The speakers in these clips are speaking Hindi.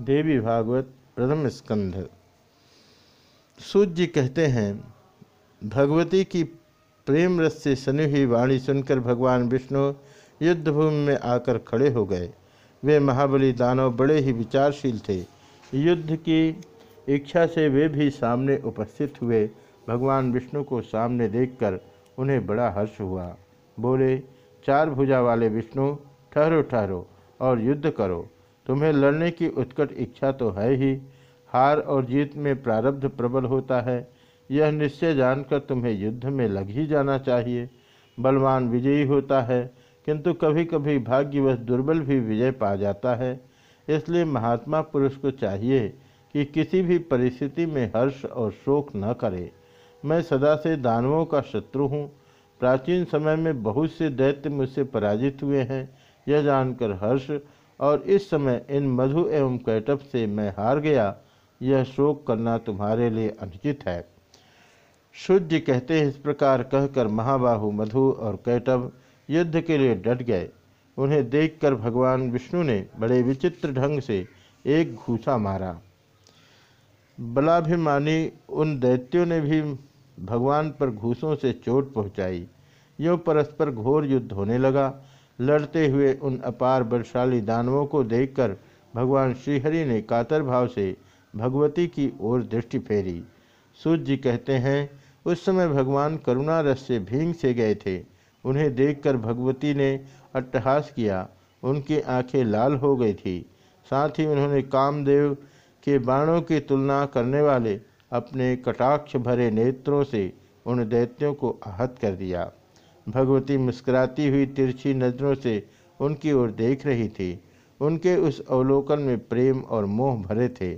देवी भागवत प्रथम स्कंध। सूर्य जी कहते हैं, भगवती की प्रेम रस से सनी हुई वाणी सुनकर भगवान विष्णु युद्धभूमि में आकर खड़े हो गए। वे महाबली दानव बड़े ही विचारशील थे। युद्ध की इच्छा से वे भी सामने उपस्थित हुए। भगवान विष्णु को सामने देखकर उन्हें बड़ा हर्ष हुआ। बोले, चार भुजा वाले विष्णु, ठहरो ठहरो और युद्ध करो। तुम्हें लड़ने की उत्कट इच्छा तो है ही। हार और जीत में प्रारब्ध प्रबल होता है। यह निश्चय जानकर तुम्हें युद्ध में लग ही जाना चाहिए। बलवान विजयी होता है, किंतु कभी कभी भाग्यवश दुर्बल भी विजय पा जाता है। इसलिए महात्मा पुरुष को चाहिए कि किसी भी परिस्थिति में हर्ष और शोक न करे। मैं सदा से दानवों का शत्रु हूँ। प्राचीन समय में बहुत से दैत्य मुझसे पराजित हुए हैं। यह जानकर हर्ष और इस समय इन मधु एवं कैटप से मैं हार गया। यह शोक करना तुम्हारे लिए अनुचित है। शुद्ध कहते इस प्रकार कहकर महाबाहु मधु और कैटव युद्ध के लिए डट गए। उन्हें देखकर भगवान विष्णु ने बड़े विचित्र ढंग से एक घूसा मारा। बलाभिमानी उन दैत्यों ने भी भगवान पर घूसों से चोट पहुंचाई। यो परस्पर घोर युद्ध होने लगा। लड़ते हुए उन अपार बलशाली दानवों को देखकर भगवान श्रीहरि ने कातर भाव से भगवती की ओर दृष्टि फेरी। सूर्य जी कहते हैं, उस समय भगवान करुणा रस से भींग से गए थे। उन्हें देखकर भगवती ने अट्टहास किया। उनकी आँखें लाल हो गई थी। साथ ही उन्होंने कामदेव के बाणों की तुलना करने वाले अपने कटाक्ष भरे नेत्रों से उन दैत्यों को आहत कर दिया। भगवती मुस्कुराती हुई तिरछी नज़रों से उनकी ओर देख रही थी। उनके उस अवलोकन में प्रेम और मोह भरे थे।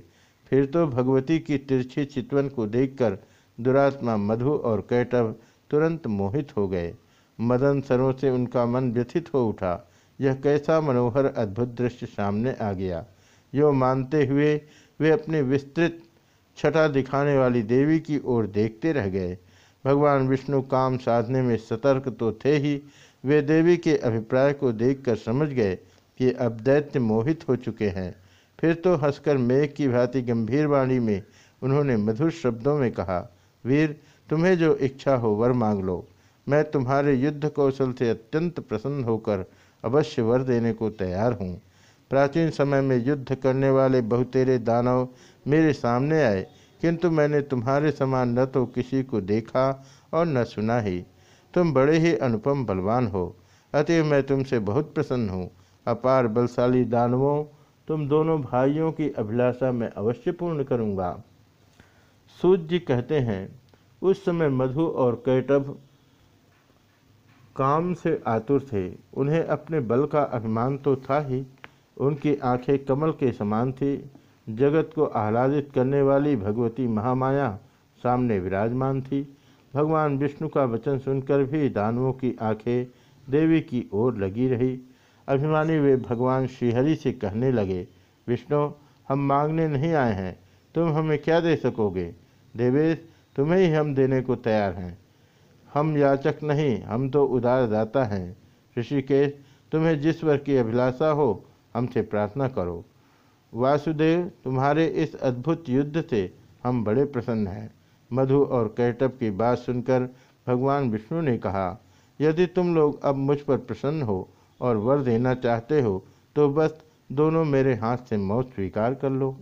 फिर तो भगवती की तिरछी चितवन को देखकर दुरात्मा मधु और कैटव तुरंत मोहित हो गए। मदन सरों से उनका मन व्यथित हो उठा। यह कैसा मनोहर, अद्भुत दृश्य सामने आ गया। यो मानते हुए वे अपने विस्तृत छटा दिखाने वाली देवी की ओर देखते रह गए। भगवान विष्णु काम साधने में सतर्क तो थे ही। वे देवी के अभिप्राय को देखकर समझ गए कि अब दैत्य मोहित हो चुके हैं। फिर तो हंसकर मेघ की भांति गंभीर वाणी में उन्होंने मधुर शब्दों में कहा, वीर, तुम्हें जो इच्छा हो वर मांग लो। मैं तुम्हारे युद्ध कौशल से अत्यंत प्रसन्न होकर अवश्य वर देने को तैयार हूँ। प्राचीन समय में युद्ध करने वाले बहुतेरे दानव मेरे सामने आए किंतु मैंने तुम्हारे समान न तो किसी को देखा और न सुना ही। तुम बड़े ही अनुपम बलवान हो अतः मैं तुमसे बहुत प्रसन्न हूँ। अपार बलशाली दानवों, तुम दोनों भाइयों की अभिलाषा मैं अवश्य पूर्ण करूँगा। सूत जी कहते हैं, उस समय मधु और कैटभ काम से आतुर थे। उन्हें अपने बल का अभिमान तो था ही, उनकी आँखें कमल के समान थी। जगत को आह्लादित करने वाली भगवती महामाया सामने विराजमान थी। भगवान विष्णु का वचन सुनकर भी दानवों की आँखें देवी की ओर लगी रही। अभिमानी वे भगवान श्रीहरि से कहने लगे, विष्णु, हम मांगने नहीं आए हैं। तुम हमें क्या दे सकोगे? देवेश, तुम्हें ही हम देने को तैयार हैं। हम याचक नहीं, हम तो उदार दाता हैं। ऋषिकेश, तुम्हें जिस वर की अभिलाषा हो, हमसे प्रार्थना करो। वासुदेव, तुम्हारे इस अद्भुत युद्ध से हम बड़े प्रसन्न हैं। मधु और कैटअप की बात सुनकर भगवान विष्णु ने कहा, यदि तुम लोग अब मुझ पर प्रसन्न हो और वर देना चाहते हो तो बस दोनों मेरे हाथ से मौत स्वीकार कर लो।